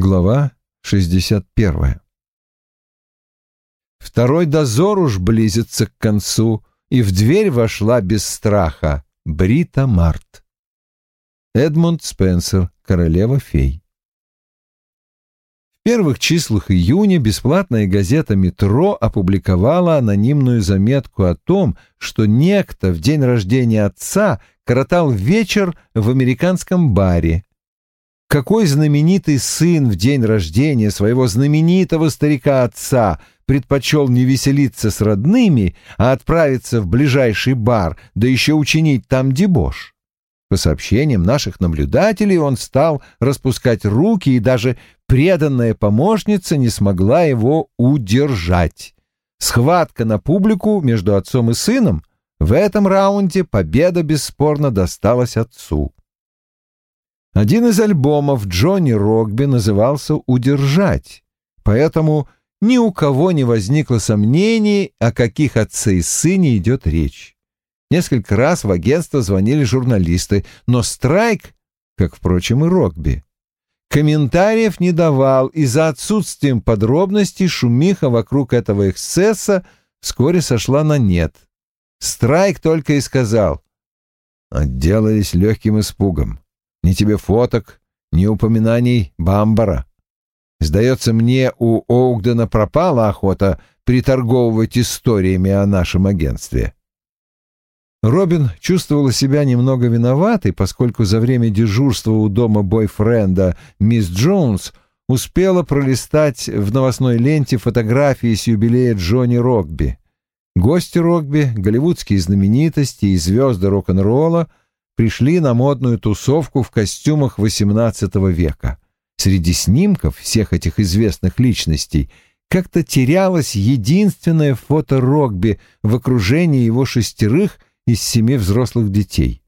Глава 61. Второй дозор уж близится к концу, и в дверь вошла без страха Брита Март. Эдмунд Спенсер, королева-фей. В первых числах июня бесплатная газета «Метро» опубликовала анонимную заметку о том, что некто в день рождения отца коротал вечер в американском баре. Какой знаменитый сын в день рождения своего знаменитого старика-отца предпочел не веселиться с родными, а отправиться в ближайший бар, да еще учинить там дебош? По сообщениям наших наблюдателей, он стал распускать руки, и даже преданная помощница не смогла его удержать. Схватка на публику между отцом и сыном в этом раунде победа бесспорно досталась отцу. Один из альбомов Джонни Рогби назывался «Удержать», поэтому ни у кого не возникло сомнений, о каких отце и сыне идет речь. Несколько раз в агентство звонили журналисты, но Страйк, как, впрочем, и Рокби, комментариев не давал, и за отсутствием подробностей шумиха вокруг этого эксцесса вскоре сошла на нет. Страйк только и сказал «Отделались легким испугом. Ни тебе фоток, ни упоминаний Бамбара. Сдается мне, у Оугдена пропала охота приторговывать историями о нашем агентстве». Робин чувствовала себя немного виноватой, поскольку за время дежурства у дома бойфренда мисс Джонс успела пролистать в новостной ленте фотографии с юбилея Джонни Рокби. Гости Рокби, голливудские знаменитости и звезды рок-н-ролла пришли на модную тусовку в костюмах XVIII века. Среди снимков всех этих известных личностей как-то терялось единственное фото Рокби в окружении его шестерых из семи взрослых детей.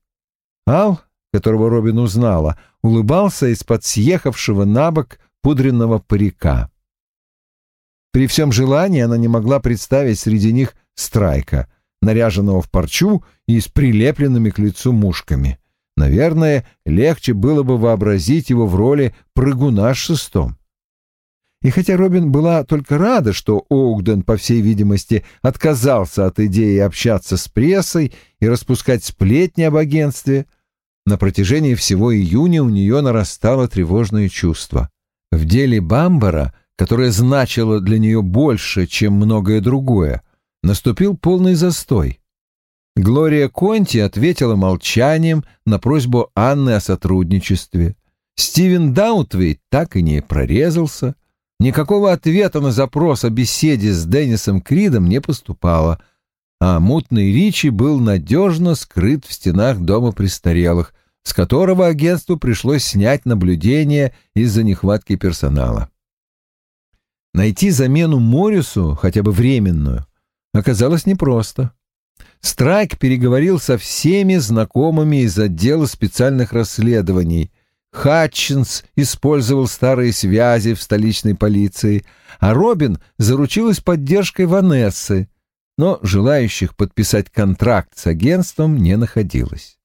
Ал, которого Робин узнала, улыбался из-под съехавшего на бок пудренного парика. При всем желании она не могла представить среди них страйка, наряженного в парчу и с прилепленными к лицу мушками. Наверное, легче было бы вообразить его в роли прыгуна шестом. И хотя Робин была только рада, что Оугден, по всей видимости, отказался от идеи общаться с прессой и распускать сплетни об агентстве, на протяжении всего июня у нее нарастало тревожное чувство. В деле Бамбара, которое значило для нее больше, чем многое другое, наступил полный застой. Глория Конти ответила молчанием на просьбу Анны о сотрудничестве. Стивен Даутвей так и не прорезался. Никакого ответа на запрос о беседе с Деннисом Кридом не поступало, а мутный Ричи был надежно скрыт в стенах дома престарелых, с которого агентству пришлось снять наблюдение из-за нехватки персонала. Найти замену Моррису, хотя бы временную, оказалось непросто. Страйк переговорил со всеми знакомыми из отдела специальных расследований, Хатчинс использовал старые связи в столичной полиции, а Робин заручилась поддержкой Ванессы, но желающих подписать контракт с агентством не находилось.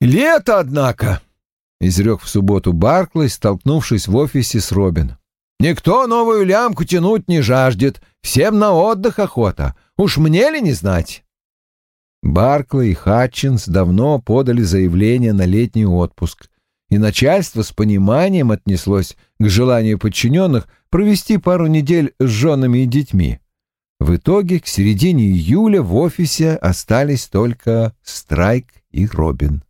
«Лето, однако!» — изрек в субботу Барклey, столкнувшись в офисе с Робин. «Никто новую лямку тянуть не жаждет, всем на отдых охота. Уж мне ли не знать?» Барклey и Хатчинс давно подали заявление на летний отпуск, и начальство с пониманием отнеслось к желанию подчиненных провести пару недель с женами и детьми. В итоге к середине июля в офисе остались только Страйк и Робин.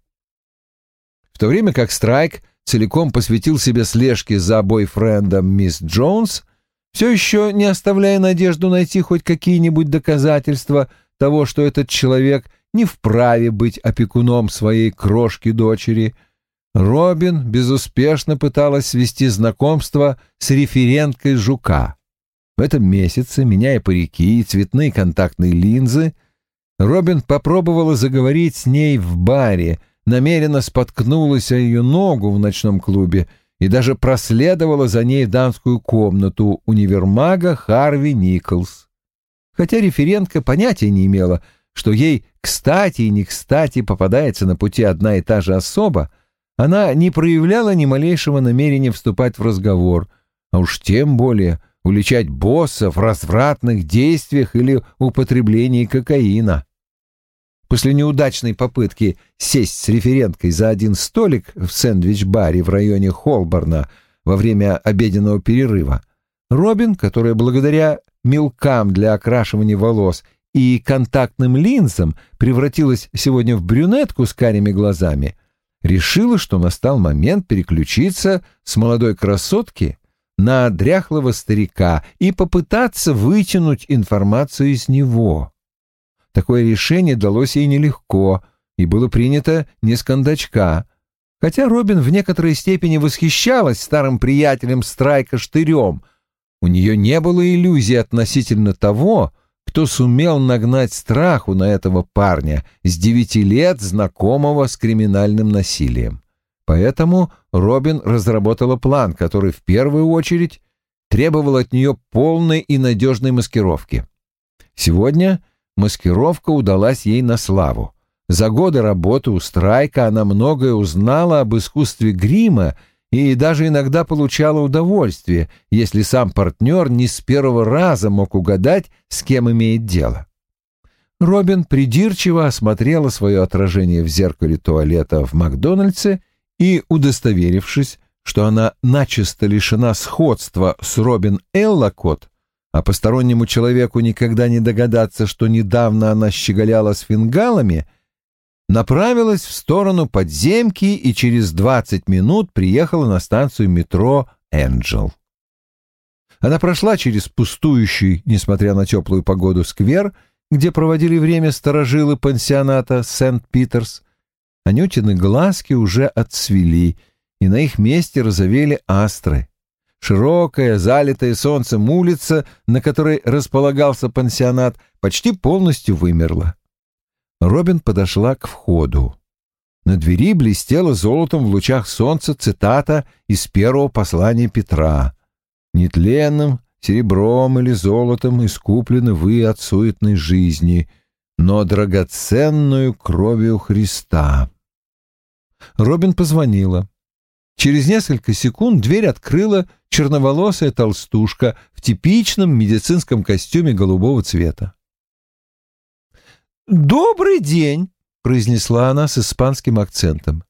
В то время как Страйк целиком посвятил себе слежке за бойфрендом мисс Джонс, все еще не оставляя надежду найти хоть какие-нибудь доказательства – того, что этот человек не вправе быть опекуном своей крошки-дочери, Робин безуспешно пыталась свести знакомство с референткой Жука. В этом месяце, меняя парики и цветные контактные линзы, Робин попробовала заговорить с ней в баре, намеренно споткнулась о ее ногу в ночном клубе и даже проследовала за ней в дамскую комнату универмага Харви Николс хотя референтка понятия не имела, что ей кстати и не кстати попадается на пути одна и та же особа, она не проявляла ни малейшего намерения вступать в разговор, а уж тем более уличать босса в развратных действиях или употреблении кокаина. После неудачной попытки сесть с референткой за один столик в сэндвич-баре в районе Холборна во время обеденного перерыва, Робин, которая благодаря мелкам для окрашивания волос и контактным линзам превратилась сегодня в брюнетку с карими глазами, решила, что настал момент переключиться с молодой красотки на дряхлого старика и попытаться вытянуть информацию из него. Такое решение далось ей нелегко и было принято не с кондачка, хотя Робин в некоторой степени восхищалась старым приятелем Страйка Штырем. У нее не было иллюзий относительно того, кто сумел нагнать страху на этого парня с девяти лет, знакомого с криминальным насилием. Поэтому Робин разработала план, который в первую очередь требовал от нее полной и надежной маскировки. Сегодня маскировка удалась ей на славу. За годы работы у Страйка она многое узнала об искусстве грима и даже иногда получала удовольствие, если сам партнер не с первого раза мог угадать, с кем имеет дело. Робин придирчиво осмотрела свое отражение в зеркале туалета в Макдональдсе и, удостоверившись, что она начисто лишена сходства с Робин Эллокот, а постороннему человеку никогда не догадаться, что недавно она щеголяла с фингалами — направилась в сторону подземки и через 20 минут приехала на станцию метро «Энджел». Она прошла через пустующий, несмотря на теплую погоду, сквер, где проводили время сторожилы пансионата Сент-Питерс. Анютины глазки уже отцвели, и на их месте разовели астры. Широкая, залитая солнцем улица, на которой располагался пансионат, почти полностью вымерла. Робин подошла к входу. На двери блестела золотом в лучах солнца цитата из первого послания Петра. «Нетленным, серебром или золотом искуплены вы от суетной жизни, но драгоценную кровью Христа». Робин позвонила. Через несколько секунд дверь открыла черноволосая толстушка в типичном медицинском костюме голубого цвета. «Добрый день!» — произнесла она с испанским акцентом.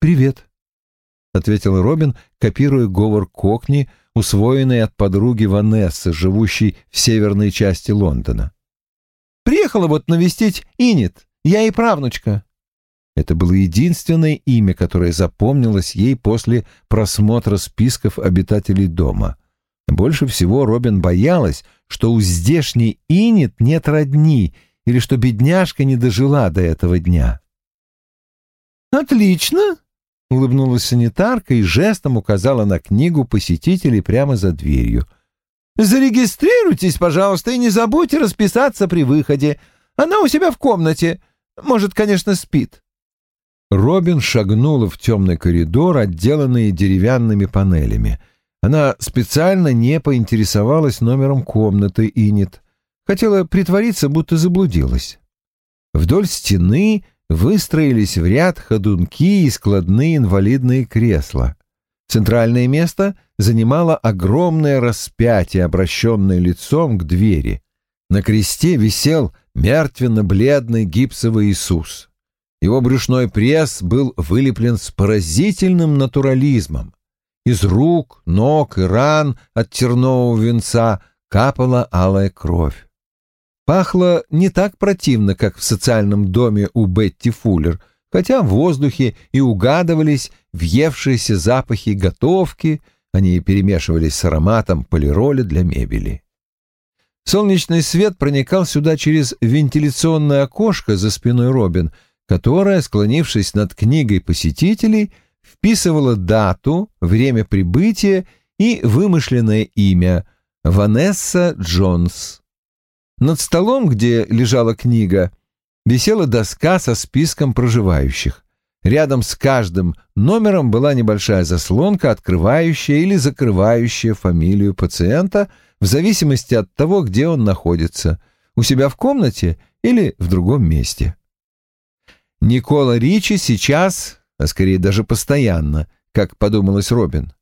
«Привет», — ответил Робин, копируя говор Кокни, усвоенный от подруги Ванессы, живущей в северной части Лондона. «Приехала вот навестить Инет, я и правнучка». Это было единственное имя, которое запомнилось ей после просмотра списков обитателей дома. Больше всего Робин боялась, что у здешней Инет нет родни — или что бедняжка не дожила до этого дня. «Отлично!» — улыбнулась санитарка и жестом указала на книгу посетителей прямо за дверью. «Зарегистрируйтесь, пожалуйста, и не забудьте расписаться при выходе. Она у себя в комнате. Может, конечно, спит». Робин шагнула в темный коридор, отделанный деревянными панелями. Она специально не поинтересовалась номером комнаты Инет. Хотела притвориться, будто заблудилась. Вдоль стены выстроились в ряд ходунки и складные инвалидные кресла. Центральное место занимало огромное распятие, обращенное лицом к двери. На кресте висел мертвенно-бледный гипсовый Иисус. Его брюшной пресс был вылеплен с поразительным натурализмом. Из рук, ног и ран от тернового венца капала алая кровь. Пахло не так противно, как в социальном доме у Бетти Фуллер, хотя в воздухе и угадывались въевшиеся запахи готовки, они перемешивались с ароматом полироли для мебели. Солнечный свет проникал сюда через вентиляционное окошко за спиной Робин, которая, склонившись над книгой посетителей, вписывала дату, время прибытия и вымышленное имя — Ванесса Джонс. Над столом, где лежала книга, висела доска со списком проживающих. Рядом с каждым номером была небольшая заслонка, открывающая или закрывающая фамилию пациента в зависимости от того, где он находится, у себя в комнате или в другом месте. Никола Ричи сейчас а скорее даже постоянно, как подумалось Робин,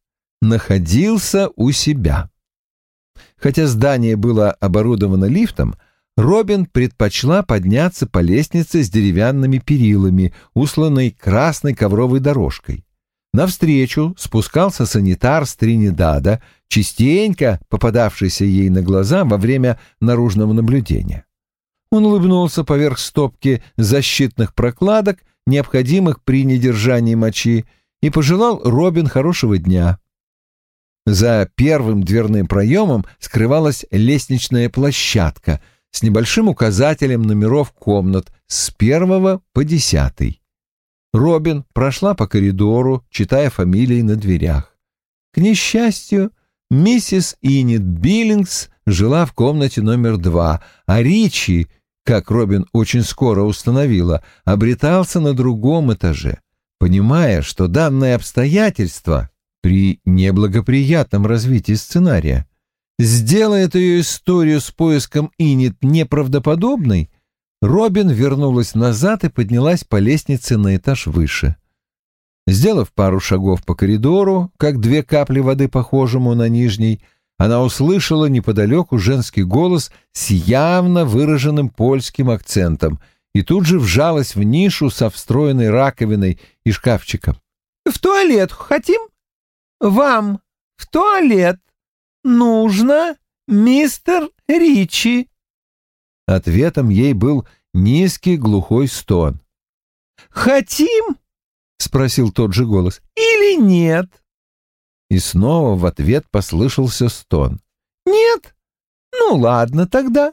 находился у себя. Хотя здание было оборудовано лифтом, Робин предпочла подняться по лестнице с деревянными перилами, усланной красной ковровой дорожкой. Навстречу спускался санитар с Тринидада, частенько попадавшийся ей на глаза во время наружного наблюдения. Он улыбнулся поверх стопки защитных прокладок, необходимых при недержании мочи, и пожелал Робин хорошего дня. За первым дверным проемом скрывалась лестничная площадка — с небольшим указателем номеров комнат с первого по десятый. Робин прошла по коридору, читая фамилии на дверях. К несчастью, миссис Иннет Биллингс жила в комнате номер два, а Ричи, как Робин очень скоро установила, обретался на другом этаже. Понимая, что данное обстоятельство при неблагоприятном развитии сценария сделает ее историю с поиском Инит неправдоподобной, Робин вернулась назад и поднялась по лестнице на этаж выше. Сделав пару шагов по коридору, как две капли воды, похожему на нижний, она услышала неподалеку женский голос с явно выраженным польским акцентом и тут же вжалась в нишу со встроенной раковиной и шкафчиком. «В туалет хотим? Вам в туалет!» нужно, мистер Ричи?» Ответом ей был низкий глухой стон. «Хотим?» — спросил тот же голос. «Или нет?» И снова в ответ послышался стон. «Нет? Ну ладно тогда».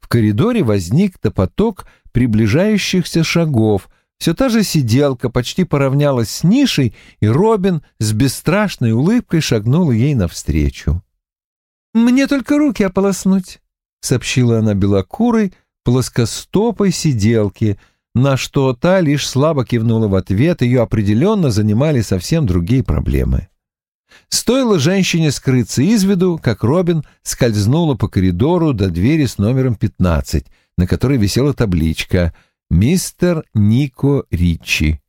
В коридоре возник топоток приближающихся шагов, все та же сиделка почти поравнялась с нишей, и Робин с бесстрашной улыбкой шагнула ей навстречу. «Мне только руки ополоснуть», — сообщила она белокурой, плоскостопой сиделке, на что та лишь слабо кивнула в ответ, ее определенно занимали совсем другие проблемы. Стоило женщине скрыться из виду, как Робин скользнула по коридору до двери с номером 15, на которой висела табличка — мистер Нико Ричи.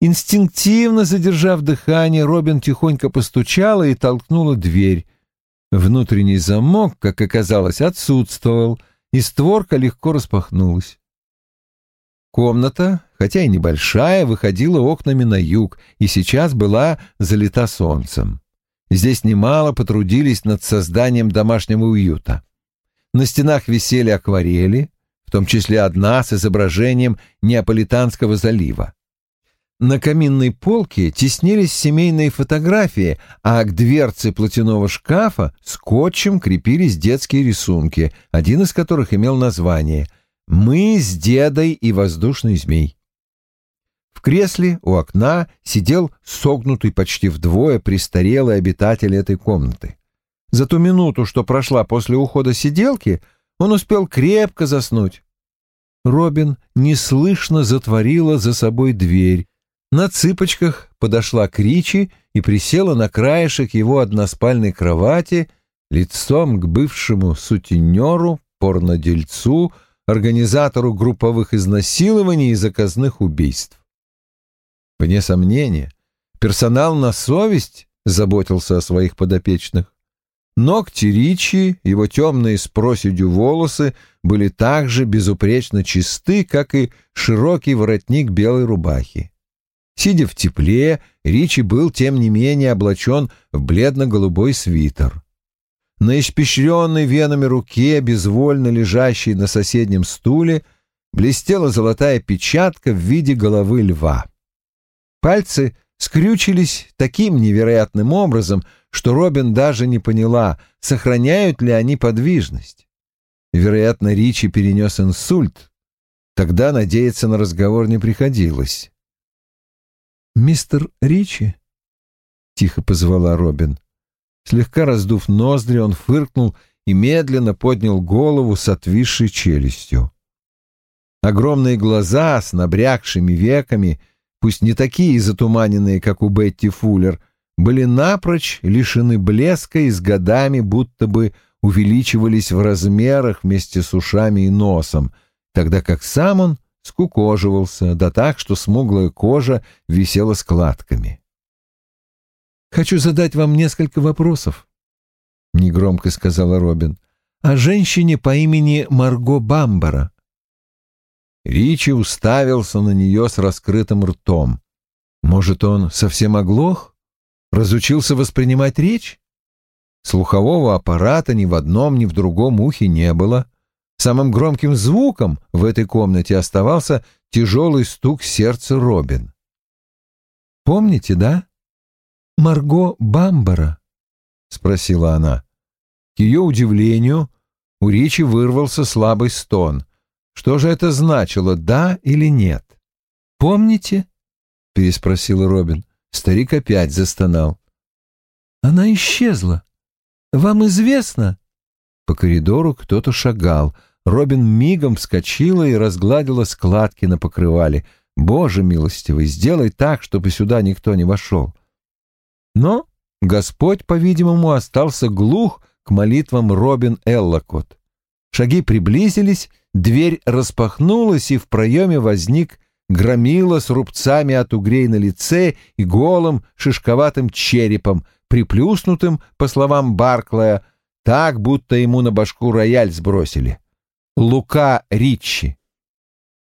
Инстинктивно задержав дыхание, Робин тихонько постучала и толкнула дверь. Внутренний замок, как оказалось, отсутствовал, и створка легко распахнулась. Комната, хотя и небольшая, выходила окнами на юг и сейчас была залита солнцем. Здесь немало потрудились над созданием домашнего уюта. На стенах висели акварели, в том числе одна с изображением Неаполитанского залива. На каминной полке теснились семейные фотографии, а к дверце платяного шкафа скотчем крепились детские рисунки, один из которых имел название «Мы с дедой и воздушный змей». В кресле у окна сидел согнутый почти вдвое престарелый обитатель этой комнаты. За ту минуту, что прошла после ухода сиделки, он успел крепко заснуть. Робин неслышно затворила за собой дверь. На цыпочках подошла к Ричи и присела на краешек его односпальной кровати лицом к бывшему сутенеру, порнодельцу, организатору групповых изнасилований и заказных убийств. Вне сомнения, персонал на совесть заботился о своих подопечных. Ногти Ричи, его темные с проседью волосы были так же безупречно чисты, как и широкий воротник белой рубахи. Сидя в тепле, Ричи был, тем не менее, облачен в бледно-голубой свитер. На испещренной венами руке, безвольно лежащей на соседнем стуле, блестела золотая печатка в виде головы льва. Пальцы скрючились таким невероятным образом, что Робин даже не поняла, сохраняют ли они подвижность. Вероятно, Ричи перенес инсульт. Тогда надеяться на разговор не приходилось. «Мистер Ричи?» — тихо позвала Робин. Слегка раздув ноздри, он фыркнул и медленно поднял голову с отвисшей челюстью. Огромные глаза с набрякшими веками, пусть не такие затуманенные, как у Бетти Фуллер, были напрочь лишены блеска и с годами будто бы увеличивались в размерах вместе с ушами и носом, тогда как сам он скукоживался, да так, что смуглая кожа висела складками. «Хочу задать вам несколько вопросов», — негромко сказала Робин, — «о женщине по имени Марго Бамбара». Ричи уставился на нее с раскрытым ртом. Может, он совсем оглох? Разучился воспринимать речь? Слухового аппарата ни в одном, ни в другом ухе не было. Самым громким звуком в этой комнате оставался тяжелый стук сердца Робин. «Помните, да? Марго Бамбара?» — спросила она. К ее удивлению, у Ричи вырвался слабый стон. Что же это значило, да или нет? «Помните?» — переспросила Робин. Старик опять застонал. «Она исчезла. Вам известно?» По коридору кто-то шагал. Робин мигом вскочила и разгладила складки на покрывале. «Боже милостивый, сделай так, чтобы сюда никто не вошел». Но Господь, по-видимому, остался глух к молитвам Робин Эллокот. Шаги приблизились, дверь распахнулась, и в проеме возник громила с рубцами от угрей на лице и голым шишковатым черепом, приплюснутым, по словам Барклая, так, будто ему на башку рояль сбросили. Лука Ричи.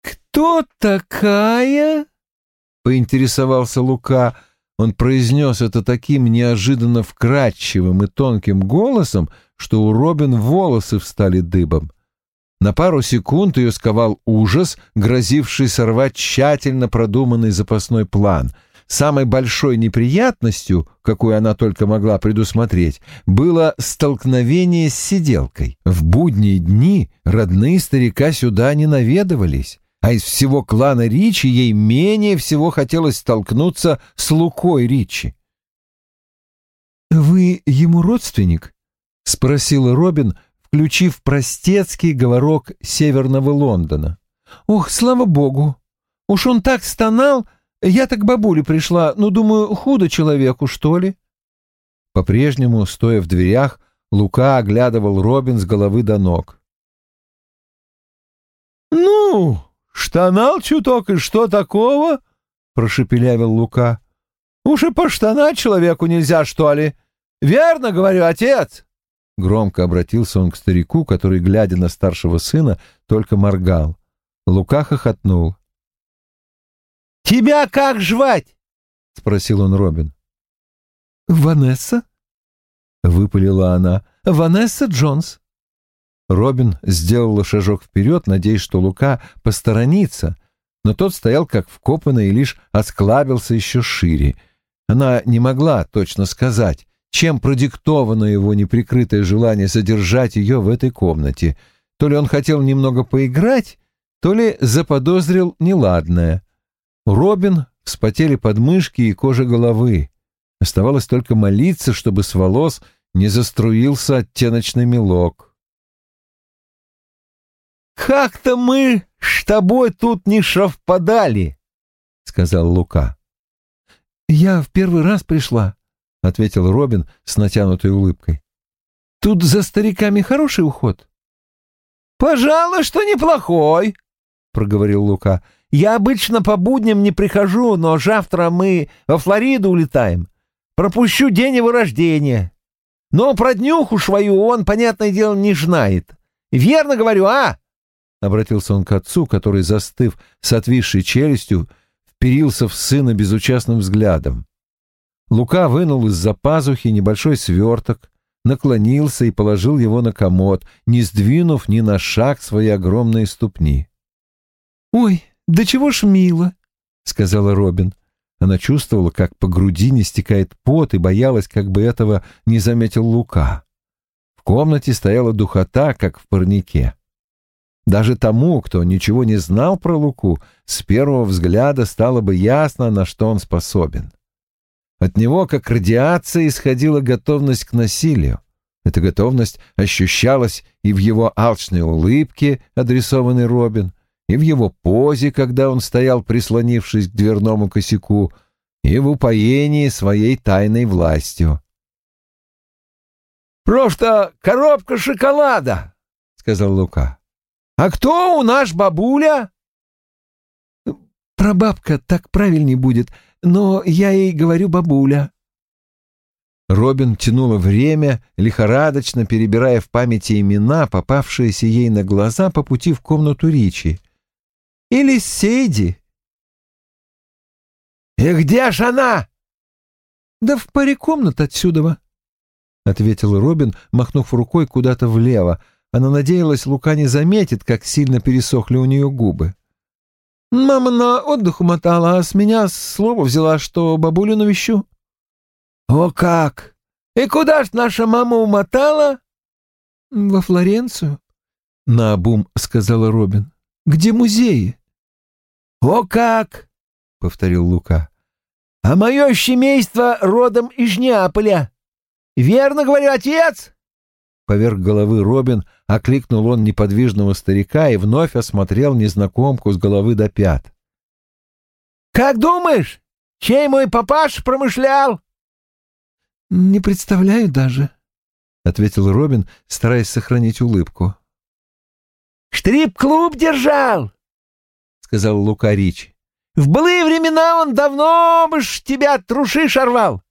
«Кто такая?» — поинтересовался Лука. Он произнес это таким неожиданно вкрадчивым и тонким голосом, что у Робин волосы встали дыбом. На пару секунд ее сковал ужас, грозивший сорвать тщательно продуманный запасной план. Самой большой неприятностью, какую она только могла предусмотреть, было столкновение с сиделкой. В будние дни родные старика сюда не наведывались, а из всего клана Ричи ей менее всего хотелось столкнуться с Лукой Ричи. «Вы ему родственник?» — спросила Робин, — включив простецкий говорок северного Лондона. «Ох, слава богу! Уж он так стонал, я так к бабуле пришла, ну, думаю, худо человеку, что ли?» По-прежнему, стоя в дверях, Лука оглядывал Робин с головы до ног. «Ну, штанал чуток, и что такого?» — прошепелявил Лука. «Уж и поштанать человеку нельзя, что ли? Верно, говорю, отец?» Громко обратился он к старику, который, глядя на старшего сына, только моргал. Лука хохотнул. «Тебя как жвать?» — спросил он Робин. «Ванесса?» — выпалила она. «Ванесса Джонс». Робин сделала шажок вперед, надеясь, что Лука посторонится, но тот стоял как вкопанный и лишь осклабился еще шире. Она не могла точно сказать, чем продиктовано его неприкрытое желание содержать ее в этой комнате. То ли он хотел немного поиграть, то ли заподозрил неладное. Робин вспотели подмышки и кожа головы. Оставалось только молиться, чтобы с волос не заструился оттеночный мелок. «Как-то мы с тобой тут не шовпадали», — сказал Лука. «Я в первый раз пришла», — ответил Робин с натянутой улыбкой. «Тут за стариками хороший уход?» «Пожалуй, что неплохой», — проговорил Лука. «Я обычно по будням не прихожу, но завтра мы во Флориду улетаем. Пропущу день его рождения. Но про днюху свою он, понятное дело, не знает. Верно говорю, а?» Обратился он к отцу, который, застыв с отвисшей челюстью, вперился в сына безучастным взглядом. Лука вынул из-за пазухи небольшой сверток, наклонился и положил его на комод, не сдвинув ни на шаг свои огромные ступни. «Ой, да чего ж мило!» — сказала Робин. Она чувствовала, как по груди стекает пот, и боялась, как бы этого не заметил Лука. В комнате стояла духота, как в парнике. Даже тому, кто ничего не знал про Луку, с первого взгляда стало бы ясно, на что он способен. От него, как радиация, исходила готовность к насилию. Эта готовность ощущалась и в его алчной улыбке, адресованной Робин, и в его позе, когда он стоял, прислонившись к дверному косяку, и в упоении своей тайной властью. «Просто коробка шоколада!» — сказал Лука. «А кто у нас бабуля?» Прабабка так правильней будет, но я ей говорю бабуля». Робин тянула время, лихорадочно перебирая в памяти имена, попавшиеся ей на глаза по пути в комнату Ричи. «Или Сейди». «И где ж она?» «Да в паре комнат отсюда», — ответил Робин, махнув рукой куда-то влево. Она надеялась, Лука не заметит, как сильно пересохли у нее губы. «Мама на отдых умотала, а с меня слово взяла, что бабулю навещу». «О как! И куда ж наша мама умотала?» «Во Флоренцию», — наобум сказала Робин. «Где музеи?» «О как!» — повторил Лука. «А мое семейство родом из Неаполя. Верно говорю, отец?» Поверх головы Робин окликнул он неподвижного старика и вновь осмотрел незнакомку с головы до пят. «Как думаешь, чей мой папаш промышлял?» «Не представляю даже», — ответил Робин, стараясь сохранить улыбку. «Штрип-клуб держал», — сказал Лука Рич. «В былые времена он давно бы ж тебя труши шарвал».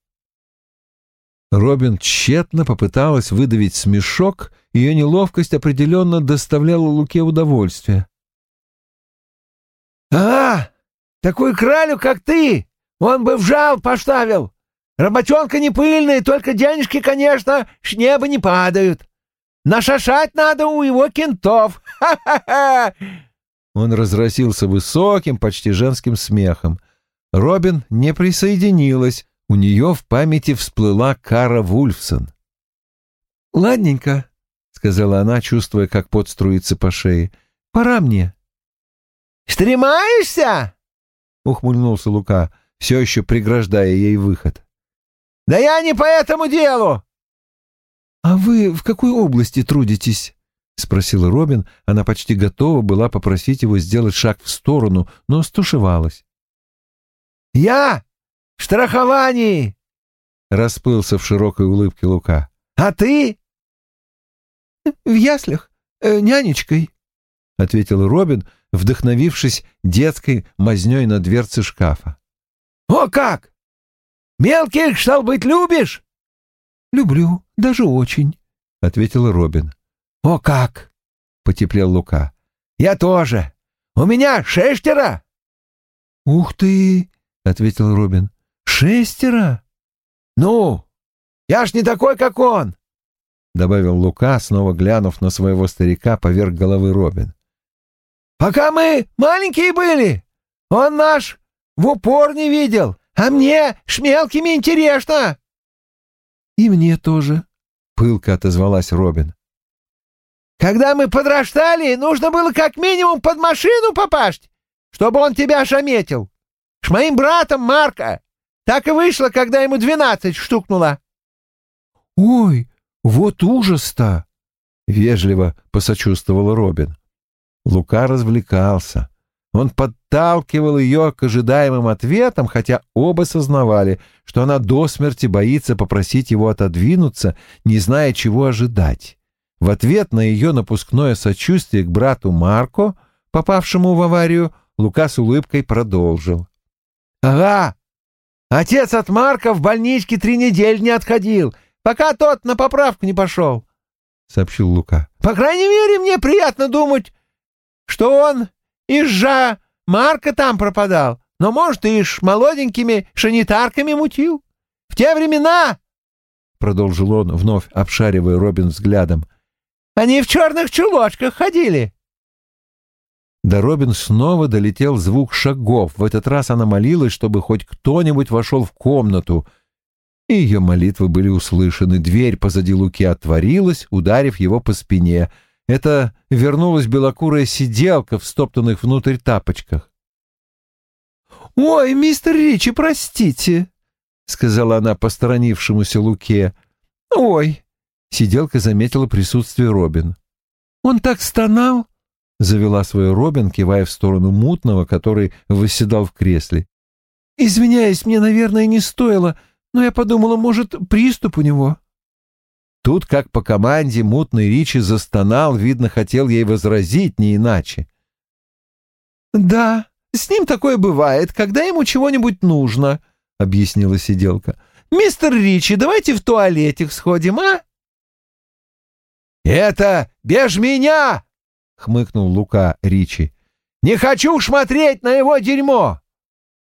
Робин тщетно попыталась выдавить смешок, ее неловкость определенно доставляла Луке удовольствие. «А, такую кралю, как ты, он бы в жал поставил!» Работенка не пыльная, только денежки, конечно, с неба не падают. Нашашать надо у его кентов. Ха-ха-ха!» Он разразился высоким, почти женским смехом. Робин не присоединилась. У нее в памяти всплыла Кара Вульфсон. «Ладненько», — сказала она, чувствуя, как пот струится по шее. «Пора мне». «Стремаешься?» — ухмыльнулся Лука, все еще преграждая ей выход. «Да я не по этому делу!» «А вы в какой области трудитесь?» — спросила Робин. Она почти готова была попросить его сделать шаг в сторону, но стушевалась. «Я в страховании!» — расплылся в широкой улыбке Лука. «А ты?» «В яслях, э, нянечкой», — ответил Робин, вдохновившись детской мазнёй на дверце шкафа. «О как! Мелких, стал быть, любишь?» «Люблю, даже очень», — ответил Робин. «О как!» — потеплел Лука. «Я тоже. У меня шестеро!» «Ух ты!» — ответил Робин. «Шестеро?» «Ну, я ж не такой, как он!» — добавил Лука, снова глянув на своего старика поверх головы Робин. «Пока мы маленькие были, он наш в упор не видел, а мне шмелкими интересно!» «И мне тоже», — пылко отозвалась Робин. «Когда мы подрастали, нужно было как минимум под машину попасть, чтобы он тебя шаметил. С моим братом Марка. Так и вышло, когда ему двенадцать штукнуло». «Ой, вот ужас-то!» — вежливо посочувствовала Робин. Лука развлекался. Он подталкивал ее к ожидаемым ответам, хотя оба сознавали, что она до смерти боится попросить его отодвинуться, не зная, чего ожидать. В ответ на ее напускное сочувствие к брату Марко, попавшему в аварию, Лука с улыбкой продолжил. «Ага, отец от Марка в больничке три недели не отходил, пока тот на поправку не пошел», — сообщил Лука. «По крайней мере, мне приятно думать, что он Изжа Марка там пропадал, но, может, и с молоденькими шанитарками мутил. В те времена, — продолжил он, вновь обшаривая Робин взглядом, — они в черных чулочках ходили. До Робин снова долетел звук шагов. В этот раз она молилась, чтобы хоть кто-нибудь вошел в комнату. И ее молитвы были услышаны. Дверь позади Луки отворилась, ударив его по спине — это вернулась белокурая сиделка в стоптанных внутрь тапочках. «Ой, мистер Ричи, простите», — сказала она посторонившемуся Луке. «Ой», — сиделка заметила присутствие Робин. «Он так стонал», — завела свою Робин, кивая в сторону мутного, который восседал в кресле. «Извиняюсь, мне, наверное, не стоило, но я подумала, может, приступ у него». Тут, как по команде, мутный Ричи застонал, видно, хотел ей возразить, не иначе. «Да, с ним такое бывает, когда ему чего-нибудь нужно», — объяснила сиделка. «Мистер Ричи, давайте в туалетик сходим, а?» «Это без меня!» — хмыкнул Лука Ричи. «Не хочу смотреть на его дерьмо!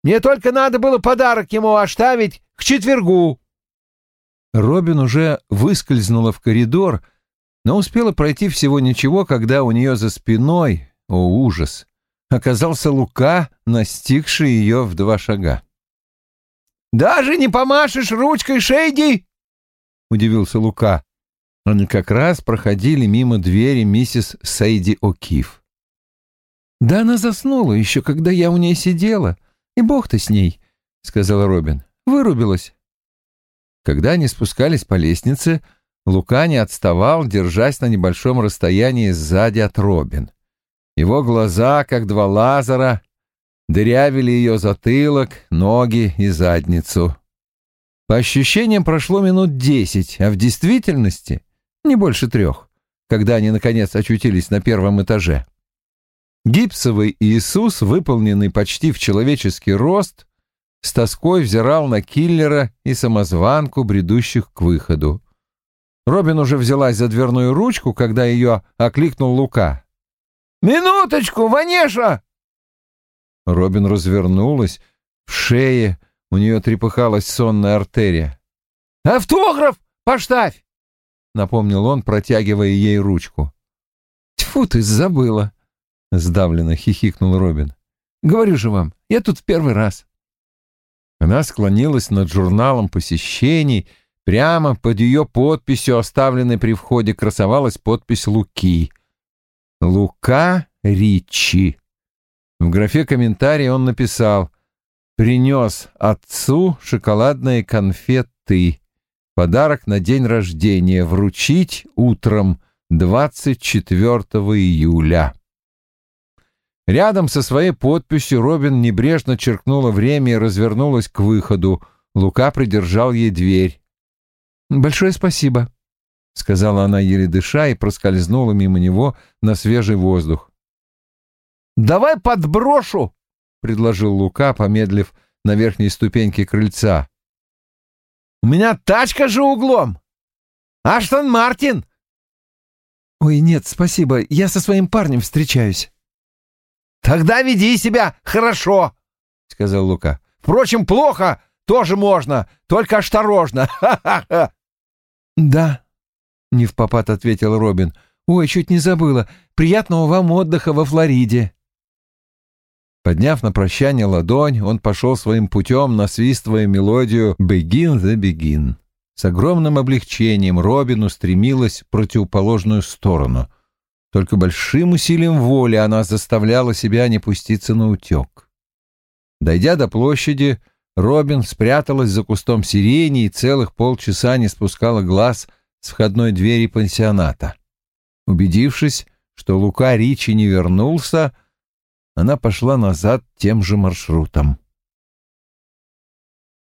Мне только надо было подарок ему оставить к четвергу!» Робин уже выскользнула в коридор, но успела пройти всего ничего, когда у нее за спиной, о ужас, оказался Лука, настигший ее в два шага. «Даже не помашешь ручкой Шейди?» — удивился Лука. Они как раз проходили мимо двери миссис Сейди О'Кив. «Да она заснула еще, когда я у ней сидела, и бог-то с ней», — сказала Робин. «Вырубилась». Когда они спускались по лестнице, Лука не отставал, держась на небольшом расстоянии сзади от Робин. Его глаза, как два лазера, дырявили ее затылок, ноги и задницу. По ощущениям прошло минут десять, а в действительности не больше трех, когда они, наконец, очутились на первом этаже. Гипсовый Иисус, выполненный почти в человеческий рост, с тоской взирал на киллера и самозванку, бредущих к выходу. Робин уже взялась за дверную ручку, когда ее окликнул Лука. «Минуточку, Ванеша!» Робин развернулась. В шее у нее трепыхалась сонная артерия. «Автограф поставь!» — напомнил он, протягивая ей ручку. «Тьфу ты, забыла!» — сдавленно хихикнул Робин. «Говорю же вам, я тут в первый раз». Она склонилась над журналом посещений. Прямо под ее подписью, оставленной при входе, красовалась подпись Луки. Лука Ричи. В графе комментарий он написал «Принес отцу шоколадные конфеты. Подарок на день рождения. Вручить утром 24 июля». Рядом со своей подписью Робин небрежно черкнула время и развернулась к выходу. Лука придержал ей дверь. «Большое спасибо», — сказала она, еле дыша, и проскользнула мимо него на свежий воздух. «Давай подброшу», — предложил Лука, помедлив на верхней ступеньке крыльца. «У меня тачка же углом! Аштон Мартин!» «Ой, нет, спасибо, я со своим парнем встречаюсь». «Тогда веди себя хорошо», — сказал Лука. «Впрочем, плохо тоже можно, только осторожно. Ха-ха-ха!» «Да», — не в попад ответил Робин. «Ой, чуть не забыла. Приятного вам отдыха во Флориде». Подняв на прощание ладонь, он пошел своим путем, насвистывая мелодию «Begin the Begin». С огромным облегчением Робин устремилась в противоположную сторону. Только большим усилием воли она заставляла себя не пуститься на утек. Дойдя до площади, Робин спряталась за кустом сирени и целых полчаса не спускала глаз с входной двери пансионата. Убедившись, что Лука Ричи не вернулся, она пошла назад тем же маршрутом.